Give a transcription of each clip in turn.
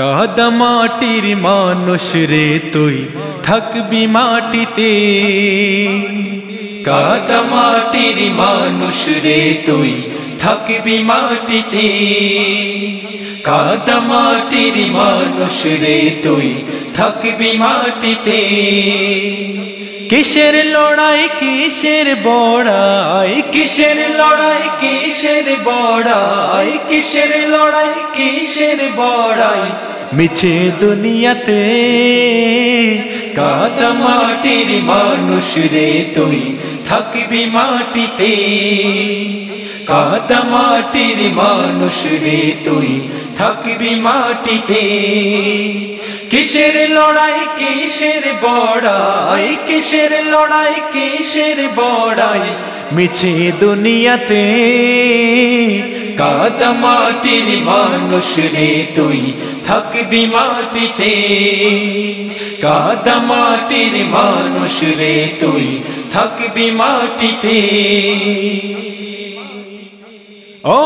কাদা মাটির মানুষ রে তুই, থাকবি মাটিতে। কাদা মাটির মানুষ রে তুই, থাকবি মাটিতে। কাদা মাটির মানুষ রে তুই, থাকবি মাটিতে। কিসের লড়াই, কিসের বড়াই, কিসের লড়াই, কিসের বড়াই, কিসের লড়াই, কিসের বড়াই? মিছে দুনিয়াতে কাদা মাটির মানুষ রে তুই, থাকবি মাটিতে। কাদা মাটির মানুষ রে তুই, থাকবি মাটিতে। কিসের লড়াই, কিসের বড়াই, কিসের লড়াই, কিসের বড়াই? মিছে দুনিয়াতে কাদা মাটির মানুষ রে তুই, থাকবি মাটিতে। কাদা মাটির মানুষ রে তুই, থাকবি মাটিতে। ও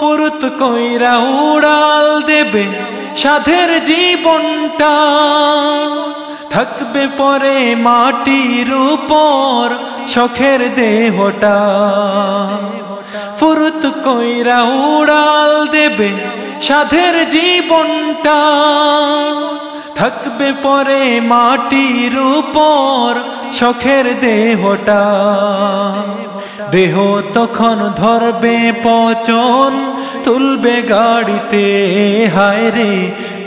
ফুরুত কইরা উড়াল দেবে সাধের জীবনটা থাকবে পরে মাটির উপর, শখের দেহটা। ফুরুত কইরা উড়াল দেবে সাধের জীবনটা। থাকবে পরে মাটির উপর, শখের দেহটা। দেহ তখন ধরবে পচন তুলবে গাড়িতে, হায় রে,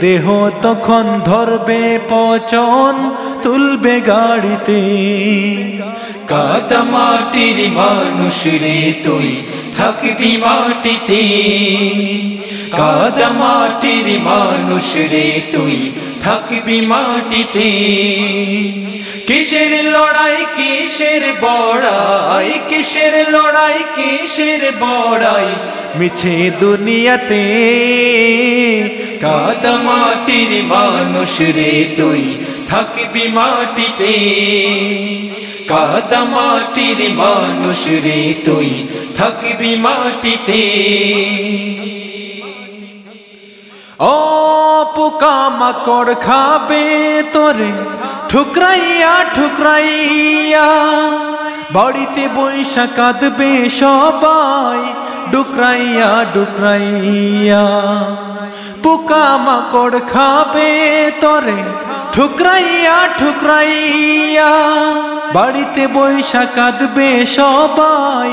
দেহ তখন ধরবে পচন, তুলবে গাড়িতে। কাদা মাটির মানুষ রে তুই, থাকবি মাটিতে। কাদা মাটির মানুষ রে তুই, থাকবি মাটিতে। কিসের লড়াই, কিসের বড়াই, কিসের লড়াই, কিসের বড়াই? মিছে দুনিয়াতে কাদা মাটির মানুষ রে তুই থাকবি মাটিতে। কাদা মাটির মানুষ রে তুই থাকবি মাটিতে। ও পোকা মাকড় খাবে তোরে, ঠুকরাইয়া ঠুকরাইয়া। বাড়িতে বৈশা কাঁদবে সবাই, ডুকরাইয়া ডুকরাইয়া। পোকা মাকড় খাবে তরে, ঠুকরাইয়া ঠুকরাইয়া। বাড়িতে বৈশা কাঁদবে সবাই,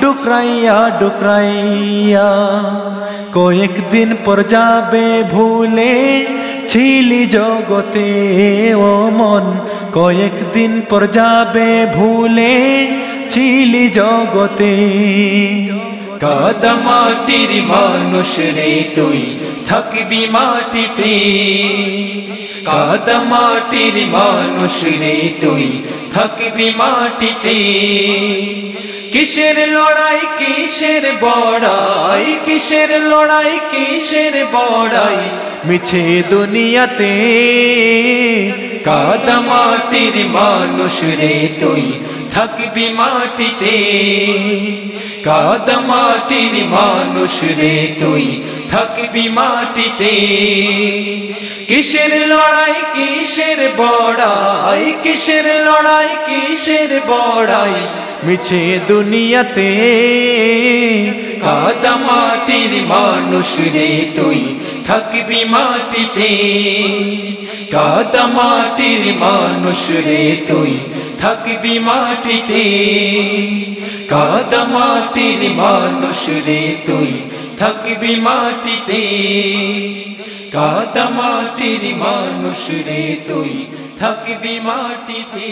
ডুকরাইয়া ডুকরাইয়া। কয়েকদিন পর যাবে ভুলে, ছিলি জগতে ও মন কয়েকদিন পর যাবে ভুলে ছিলি জগতে। কাদা মাটির মানুষ রে তুই, থাকবি মাটিতে। কাদা মাটির মানুষ রে তুই, থাকবি মাটিতে। কিসের লড়াই, কিসের বড়াই, কিসের লড়াই, কিসের বড়াই, মিছে দুনিয়াতে। কাদা মাটির মানুষ রে তুই থাকবি মাটিতে। কাদা মাটির মানুষ রে তুই থাকবি মাটিতে। কিসের লড়াই, কিসের বড়াই, কিসের লড়াই, কিসের বড়াই মিছে দুনিয়াতে। কাদা মাটির মানুষ রে তুই থাকবি মাটিতে, কাদা মাটির মানুষ রে তুই। থাকবি মাটিতে, কাদা মাটির মানুষ রে তুই। থাকবি মাটিতে, কাদা মাটির মানুষ রে তুই। থাকবি মাটিতে।